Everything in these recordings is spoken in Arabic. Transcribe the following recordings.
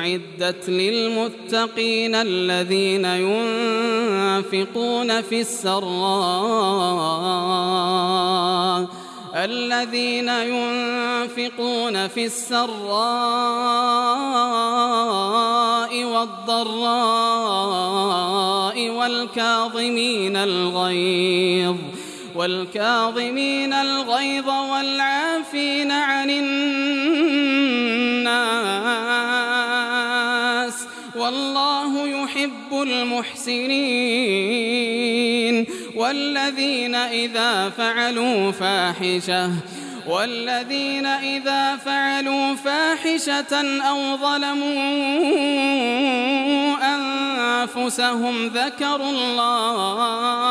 أعدت للمتقين الذين ينفقون في السراء الذين ينفقون في السراء والضراء والكاظمين الغيظ والكاظمين الغيظ والعافين عن الناس والله يحب المحسنين والذين إذا فعلوا فاحشة والذين إذا فعلوا فاحشة أو ظلموا أنفسهم ذكروا الله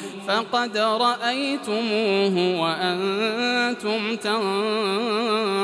فقد رأيتموه وأنتم تنظرون.